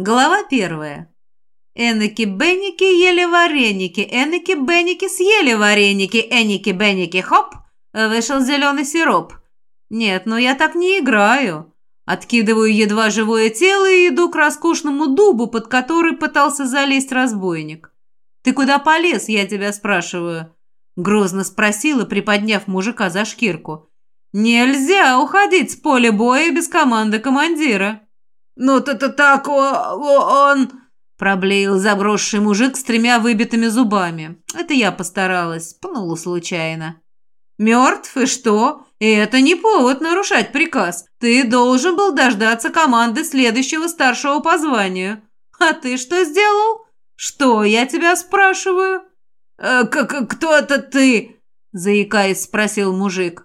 Глава первая. Эники-беники ели вареники, эники-беники съели вареники, эники-беники хоп, вышел зеленый сироп. Нет, ну я так не играю. Откидываю едва живое тело и иду к роскошному дубу, под который пытался залезть разбойник. «Ты куда полез, я тебя спрашиваю?» Грозно спросила, приподняв мужика за шкирку. «Нельзя уходить с поля боя без команды командира». «Ну, то-то так, он...» Проблеял забросший мужик с тремя выбитыми зубами. Это я постаралась, пнула случайно. «Мертв, и что? И это не повод нарушать приказ. Ты должен был дождаться команды следующего старшего по званию. А ты что сделал? Что, я тебя спрашиваю?» э, «Кто это ты?» – заикаясь, спросил мужик.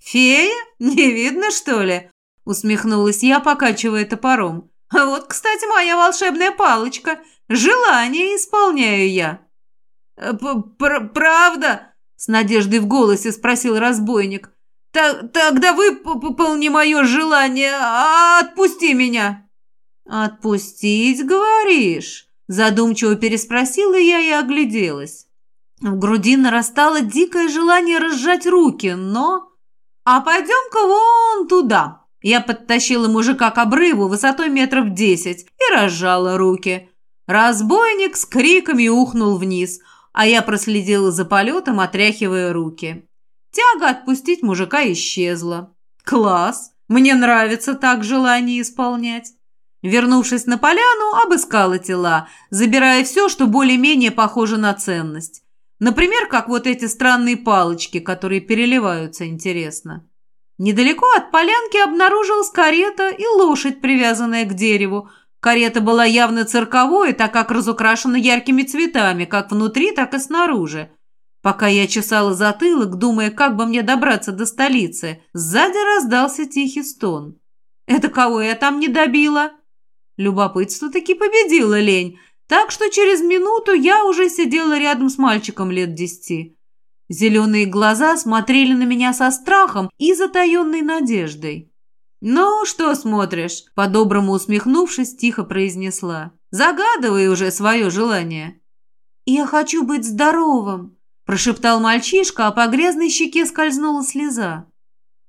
«Фея? Не видно, что ли? Усмехнулась я, покачивая топором. А вот, кстати, моя волшебная палочка. Желание исполняю я. Э, «Правда?» — с надеждой в голосе спросил разбойник. «Тогда выполни мое желание, а отпусти меня!» «Отпустить, говоришь?» Задумчиво переспросила я и огляделась. В груди нарастало дикое желание разжать руки, но... «А пойдем-ка вон туда!» Я подтащила мужика к обрыву высотой метров десять и разжала руки. Разбойник с криками ухнул вниз, а я проследила за полетом, отряхивая руки. Тяга отпустить мужика исчезла. Класс! Мне нравится так желание исполнять. Вернувшись на поляну, обыскала тела, забирая все, что более-менее похоже на ценность. Например, как вот эти странные палочки, которые переливаются интересно. Недалеко от полянки обнаружилась карета и лошадь, привязанная к дереву. Карета была явно цирковой, так как разукрашена яркими цветами, как внутри, так и снаружи. Пока я чесала затылок, думая, как бы мне добраться до столицы, сзади раздался тихий стон. «Это кого я там не добила?» Любопытство таки победило лень, так что через минуту я уже сидела рядом с мальчиком лет десяти. Зеленые глаза смотрели на меня со страхом и затаенной надеждой. «Ну, что смотришь?» – по-доброму усмехнувшись, тихо произнесла. «Загадывай уже свое желание». «Я хочу быть здоровым», – прошептал мальчишка, а по грязной щеке скользнула слеза.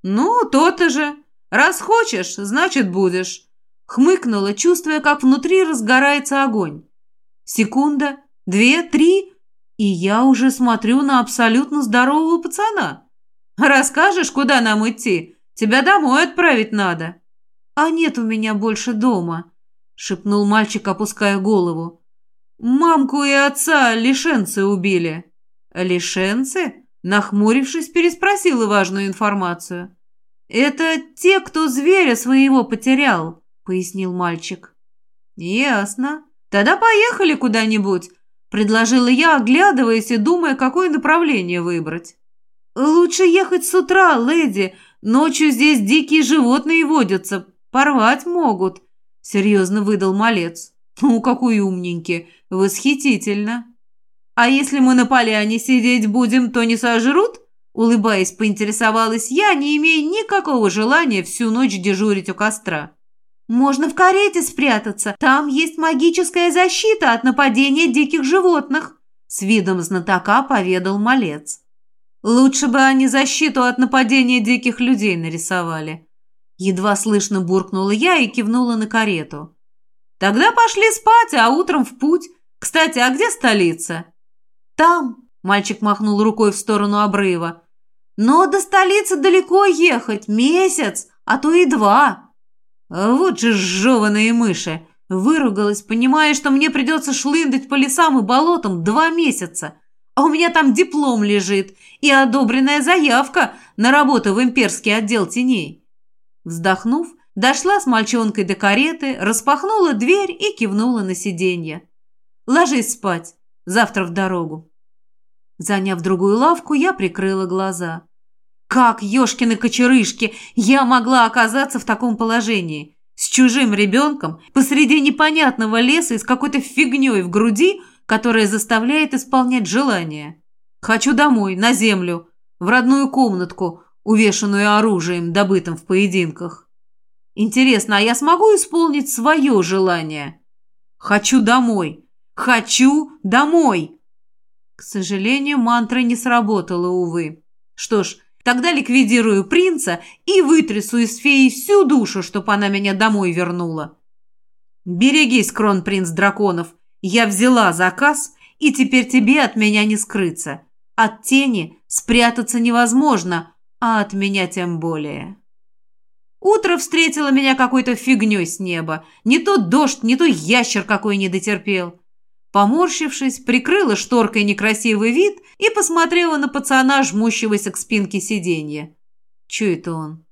«Ну, то-то же. Раз хочешь, значит будешь», – хмыкнула, чувствуя, как внутри разгорается огонь. Секунда, две, три, и я уже смотрю на абсолютно здорового пацана. Расскажешь, куда нам идти? Тебя домой отправить надо. А нет у меня больше дома, шепнул мальчик, опуская голову. Мамку и отца лишенцы убили. Лишенцы? Нахмурившись, переспросила важную информацию. «Это те, кто зверя своего потерял», — пояснил мальчик. «Ясно. Тогда поехали куда-нибудь. Предложила я, оглядываясь и думая, какое направление выбрать. «Лучше ехать с утра, леди. Ночью здесь дикие животные водятся. Порвать могут», — серьезно выдал малец. «Ну, какой умненький. Восхитительно». «А если мы на поляне сидеть будем, то не сожрут?» Улыбаясь, поинтересовалась я, не имея никакого желания всю ночь дежурить у костра. Можно в карете спрятаться. Там есть магическая защита от нападения диких животных», — с видом знатока поведал малец. «Лучше бы они защиту от нападения диких людей нарисовали». Едва слышно буркнула я и кивнула на карету. «Тогда пошли спать, а утром в путь. Кстати, а где столица?» «Там», — мальчик махнул рукой в сторону обрыва. «Но до столицы далеко ехать, месяц, а то и два». «Вот же сжеванные мыши!» Выругалась, понимая, что мне придется шлындать по лесам и болотам два месяца. А у меня там диплом лежит и одобренная заявка на работу в имперский отдел теней. Вздохнув, дошла с мальчонкой до кареты, распахнула дверь и кивнула на сиденье. «Ложись спать. Завтра в дорогу». Заняв другую лавку, я прикрыла глаза. Как, ёшкины кочерышки, я могла оказаться в таком положении? С чужим ребенком посреди непонятного леса и с какой-то фигней в груди, которая заставляет исполнять желания. Хочу домой, на землю, в родную комнатку, увешанную оружием, добытым в поединках. Интересно, а я смогу исполнить свое желание? Хочу домой! Хочу домой!» К сожалению, мантра не сработала, увы. Что ж, тогда ликвидирую принца и вытрясу из феи всю душу, чтоб она меня домой вернула. «Берегись, кронпринц драконов! Я взяла заказ, и теперь тебе от меня не скрыться. От тени спрятаться невозможно, а от меня тем более». Утро встретило меня какой-то фигней с неба. Не то дождь, не то ящер какой не дотерпел. Поморщившись, прикрыла шторкой некрасивый вид и посмотрела на пацана, жмущегося к спинке сиденья. Че это он?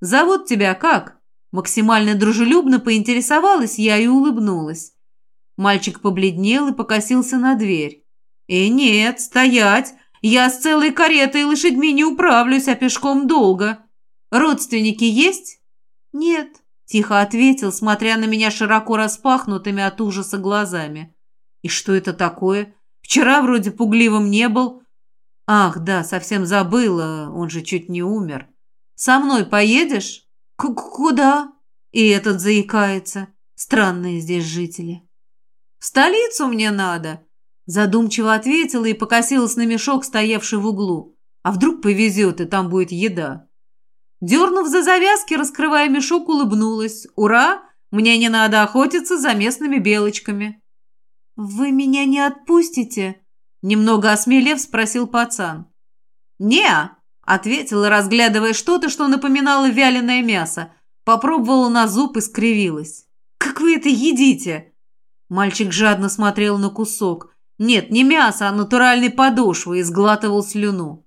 «Зовут тебя как?» Максимально дружелюбно поинтересовалась я и улыбнулась. Мальчик побледнел и покосился на дверь. «Э, нет, стоять! Я с целой каретой и лошадьми не управлюсь, а пешком долго. Родственники есть?» «Нет», – тихо ответил, смотря на меня широко распахнутыми от ужаса глазами. «И что это такое? Вчера вроде пугливым не был». «Ах, да, совсем забыла, он же чуть не умер. Со мной поедешь?» К «Куда?» И этот заикается. Странные здесь жители. «В столицу мне надо», – задумчиво ответила и покосилась на мешок, стоявший в углу. «А вдруг повезет, и там будет еда?» Дернув за завязки, раскрывая мешок, улыбнулась. «Ура! Мне не надо охотиться за местными белочками». «Вы меня не отпустите?» Немного осмелев, спросил пацан. «Не-а!» Ответила, разглядывая что-то, что напоминало вяленое мясо. Попробовала на зуб и скривилась. «Как вы это едите?» Мальчик жадно смотрел на кусок. Нет, не мясо, а натуральной подошвы и сглатывал слюну.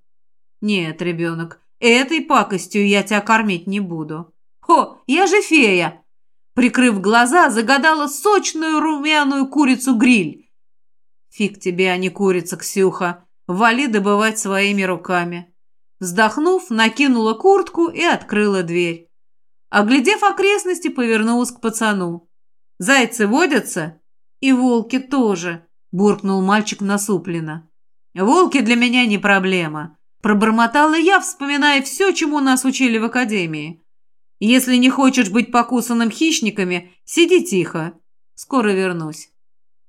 «Нет, ребенок, этой пакостью я тебя кормить не буду». «О, я же фея!» Прикрыв глаза, загадала сочную румяную курицу-гриль. «Фиг тебе, а не курица, Ксюха. Вали добывать своими руками». Вздохнув, накинула куртку и открыла дверь. Оглядев окрестности, повернулась к пацану. «Зайцы водятся?» «И волки тоже», – буркнул мальчик насупленно. «Волки для меня не проблема», – пробормотала я, вспоминая все, чему нас учили в академии. «Если не хочешь быть покусанным хищниками, сиди тихо. Скоро вернусь».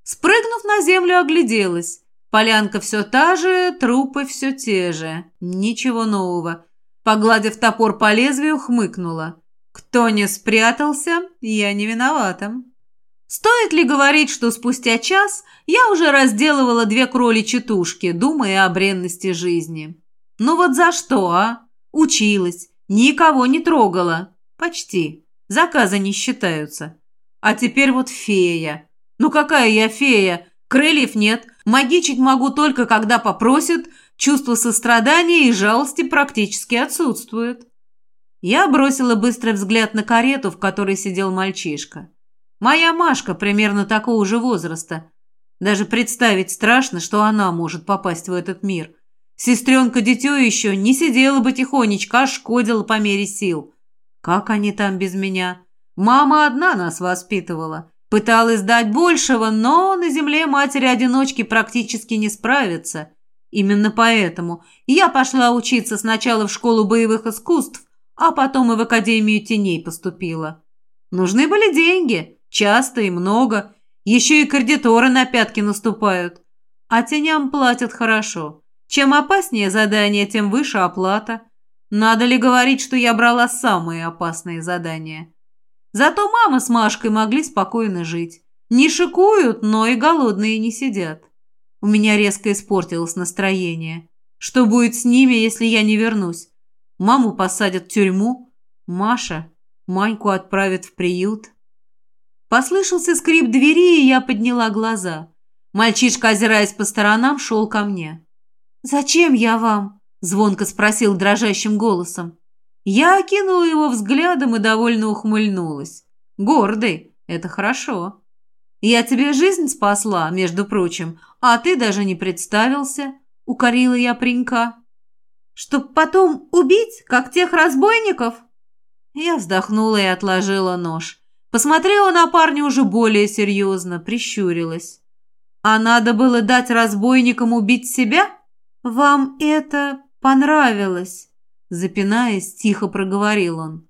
Спрыгнув на землю, огляделась. Полянка все та же, трупы все те же. Ничего нового. Погладив топор по лезвию, хмыкнула. Кто не спрятался, я не виновата. Стоит ли говорить, что спустя час я уже разделывала две кроличьи тушки, думая о бренности жизни? Ну вот за что, а? Училась, никого не трогала. Почти. Заказы не считаются. А теперь вот фея. Ну какая я фея? Крыльев нет, магичить могу только, когда попросят, чувство сострадания и жалости практически отсутствует. Я бросила быстрый взгляд на карету, в которой сидел мальчишка. Моя Машка примерно такого же возраста. Даже представить страшно, что она может попасть в этот мир. Сестренка-дитё еще не сидела бы тихонечко, а шкодила по мере сил. Как они там без меня? Мама одна нас воспитывала. Пыталась дать большего, но на земле матери-одиночки практически не справится. Именно поэтому я пошла учиться сначала в школу боевых искусств, а потом и в Академию теней поступила. Нужны были деньги, часто и много. Еще и кредиторы на пятки наступают. А теням платят хорошо. Чем опаснее задание, тем выше оплата. Надо ли говорить, что я брала самые опасные задания? Зато мама с Машкой могли спокойно жить. Не шикуют, но и голодные не сидят. У меня резко испортилось настроение. Что будет с ними, если я не вернусь? Маму посадят в тюрьму. Маша Маньку отправят в приют. Послышался скрип двери, и я подняла глаза. Мальчишка, озираясь по сторонам, шел ко мне. «Зачем я вам?» – звонко спросил дрожащим голосом. Я окинула его взглядом и довольно ухмыльнулась. «Гордый, это хорошо. Я тебе жизнь спасла, между прочим, а ты даже не представился», — укорила я паренька. «Чтоб потом убить, как тех разбойников?» Я вздохнула и отложила нож. Посмотрела на парня уже более серьезно, прищурилась. «А надо было дать разбойникам убить себя? Вам это понравилось?» Запинаясь, тихо проговорил он.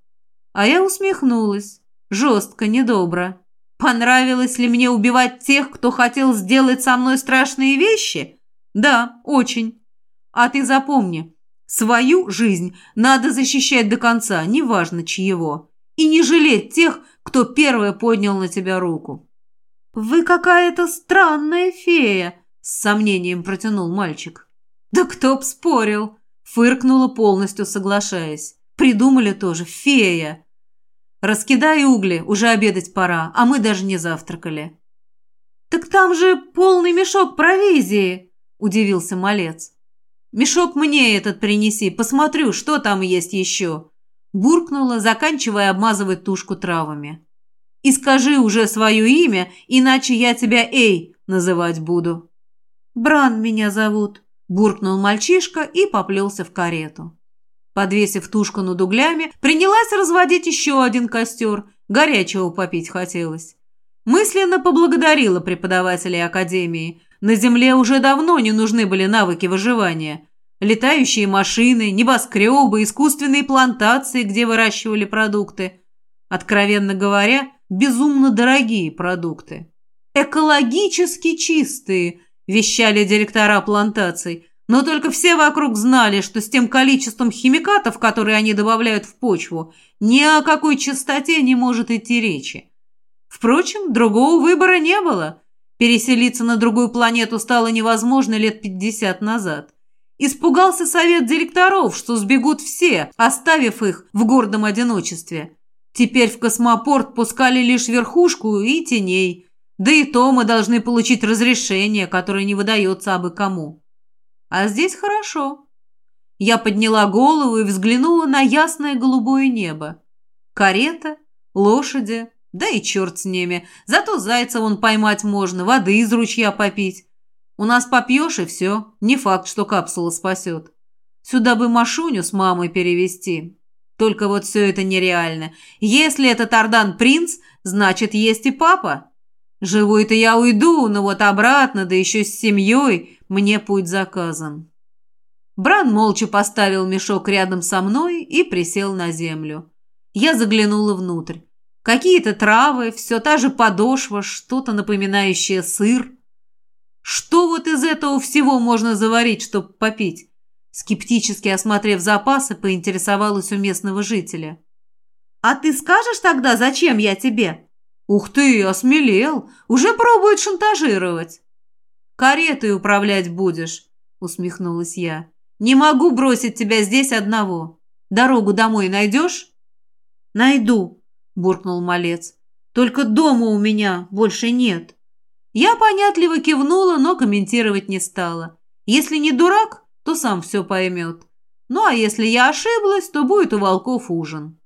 А я усмехнулась. Жестко, недобро. Понравилось ли мне убивать тех, кто хотел сделать со мной страшные вещи? Да, очень. А ты запомни, свою жизнь надо защищать до конца, неважно чьего. И не жалеть тех, кто первый поднял на тебя руку. «Вы какая-то странная фея», — с сомнением протянул мальчик. «Да кто б спорил!» — фыркнула, полностью соглашаясь. «Придумали тоже, фея!» «Раскидай угли, уже обедать пора, а мы даже не завтракали». «Так там же полный мешок провизии!» – удивился малец. «Мешок мне этот принеси, посмотрю, что там есть еще!» Буркнула, заканчивая обмазывать тушку травами. «И скажи уже свое имя, иначе я тебя Эй называть буду». «Бран меня зовут», – буркнул мальчишка и поплелся в карету. Подвесив тушку над углями, принялась разводить еще один костер. Горячего попить хотелось. Мысленно поблагодарила преподавателей академии. На земле уже давно не нужны были навыки выживания. Летающие машины, небоскребы, искусственные плантации, где выращивали продукты. Откровенно говоря, безумно дорогие продукты. «Экологически чистые», – вещали директора плантаций – но только все вокруг знали, что с тем количеством химикатов, которые они добавляют в почву, ни о какой чистоте не может идти речи. Впрочем, другого выбора не было. Переселиться на другую планету стало невозможно лет 50 назад. Испугался совет директоров, что сбегут все, оставив их в гордом одиночестве. Теперь в космопорт пускали лишь верхушку и теней. Да и то мы должны получить разрешение, которое не выдается абы кому. А здесь хорошо. Я подняла голову и взглянула на ясное голубое небо. Карета, лошади, да и черт с ними. Зато зайца вон поймать можно, воды из ручья попить. У нас попьешь и все. Не факт, что капсула спасет. Сюда бы Машуню с мамой перевести. Только вот все это нереально. Если этот Ардан принц, значит, есть и папа. Живой-то я уйду, но вот обратно, да еще с семьей, мне путь заказан. Бран молча поставил мешок рядом со мной и присел на землю. Я заглянула внутрь. Какие-то травы, все та же подошва, что-то напоминающее сыр. Что вот из этого всего можно заварить, чтобы попить? Скептически осмотрев запасы, поинтересовалась у местного жителя. «А ты скажешь тогда, зачем я тебе?» «Ух ты, осмелел! Уже пробует шантажировать!» «Каретой управлять будешь», — усмехнулась я. «Не могу бросить тебя здесь одного. Дорогу домой найдешь?» «Найду», — буркнул малец. «Только дома у меня больше нет». Я понятливо кивнула, но комментировать не стала. Если не дурак, то сам все поймет. Ну а если я ошиблась, то будет у волков ужин.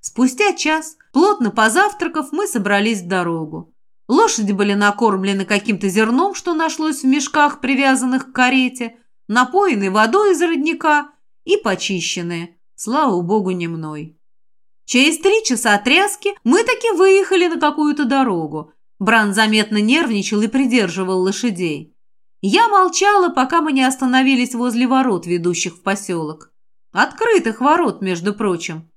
Спустя час, плотно позавтракав, мы собрались в дорогу. Лошади были накормлены каким-то зерном, что нашлось в мешках, привязанных к карете, напоены водой из родника и почищенные. Слава богу, не мной. Через три часа тряски мы таки выехали на какую-то дорогу. Бран заметно нервничал и придерживал лошадей. Я молчала, пока мы не остановились возле ворот, ведущих в поселок. Открытых ворот, между прочим.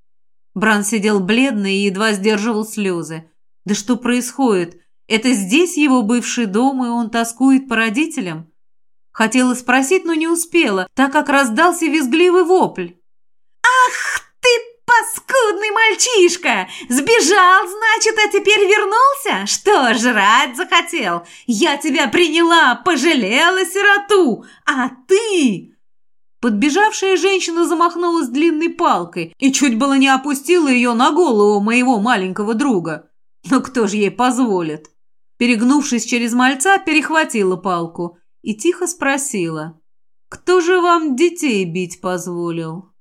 Бран сидел бледный и едва сдерживал слезы. «Да что происходит? Это здесь его бывший дом, и он тоскует по родителям?» Хотела спросить, но не успела, так как раздался визгливый вопль. «Ах ты, паскудный мальчишка! Сбежал, значит, а теперь вернулся? Что, жрать захотел? Я тебя приняла, пожалела сироту, а ты...» Подбежавшая женщина замахнулась длинной палкой и чуть было не опустила ее на голову моего маленького друга. Но кто же ей позволит? Перегнувшись через мальца, перехватила палку и тихо спросила. «Кто же вам детей бить позволил?»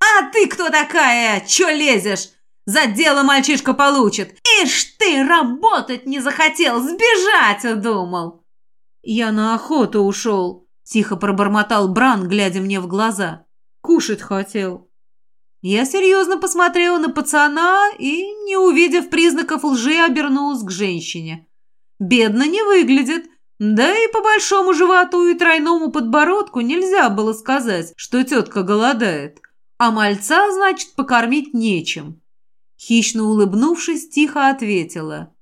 «А ты кто такая? Чё лезешь? За дело мальчишка получит. Ишь ты, работать не захотел, сбежать удумал!» «Я на охоту ушел», Тихо пробормотал Бран, глядя мне в глаза. Кушать хотел. Я серьезно посмотрела на пацана и, не увидев признаков лжи, обернулась к женщине. Бедно не выглядит, да и по большому животу и тройному подбородку нельзя было сказать, что тетка голодает. А мальца, значит, покормить нечем. Хищно улыбнувшись, тихо ответила.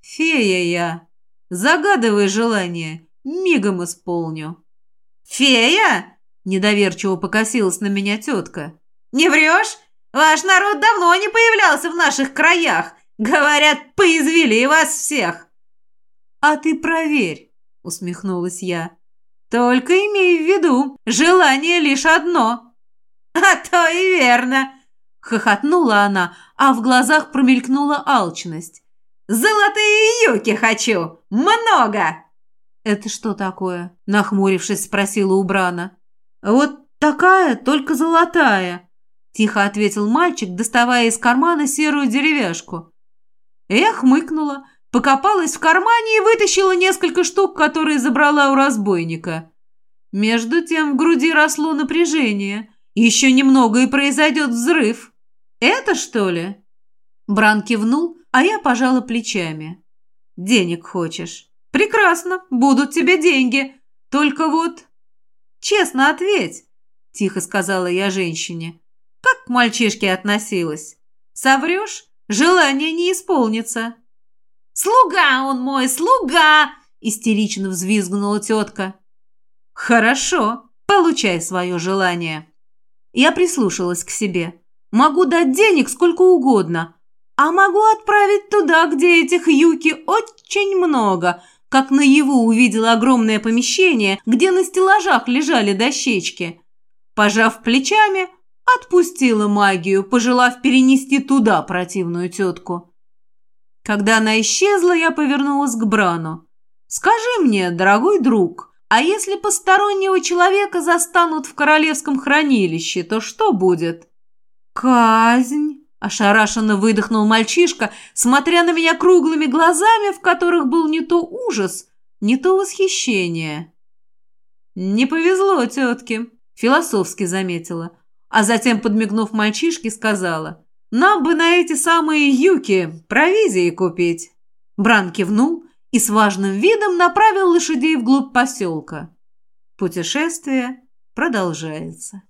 Фея я. Загадывай желание, мигом исполню. Фея? Недоверчиво покосилась на меня тетка. Не врешь? Ваш народ давно не появлялся в наших краях. Говорят, поизвели вас всех. А ты проверь, усмехнулась я. Только имей в виду, желание лишь одно. А то и верно, хохотнула она, а в глазах промелькнула алчность. «Золотые юки хочу! Много!» «Это что такое?» – нахмурившись, спросила Убрана. «Вот такая, только золотая», – тихо ответил мальчик, доставая из кармана серую деревяшку. Я хмыкнула, покопалась в кармане и вытащила несколько штук, которые забрала у разбойника. Между тем в груди росло напряжение. Еще немного и произойдет взрыв. «Это, что ли?» Бран кивнул, а я пожала плечами. «Денег хочешь?» «Прекрасно, будут тебе деньги. Только вот...» «Честно ответь», — тихо сказала я женщине. «Как к мальчишке относилась? Соврешь, желание не исполнится». «Слуга он мой, слуга!» — истерично взвизгнула тетка. «Хорошо, получай свое желание». Я прислушалась к себе. «Могу дать денег сколько угодно, а могу отправить туда, где этих юки очень много, как наяву увидела огромное помещение, где на стеллажах лежали дощечки. Пожав плечами, отпустила магию, пожелав перенести туда противную тетку. Когда она исчезла, я повернулась к Брану. «Скажи мне, дорогой друг, а если постороннего человека застанут в королевском хранилище, то что будет?» «Казнь!» Ошарашенно выдохнул мальчишка, смотря на меня круглыми глазами, в которых был не то ужас, не то восхищение. «Не повезло тетке», — философски заметила, а затем, подмигнув мальчишке, сказала, «Нам бы на эти самые юки провизии купить». Бран кивнул и с важным видом направил лошадей вглубь поселка. Путешествие продолжается.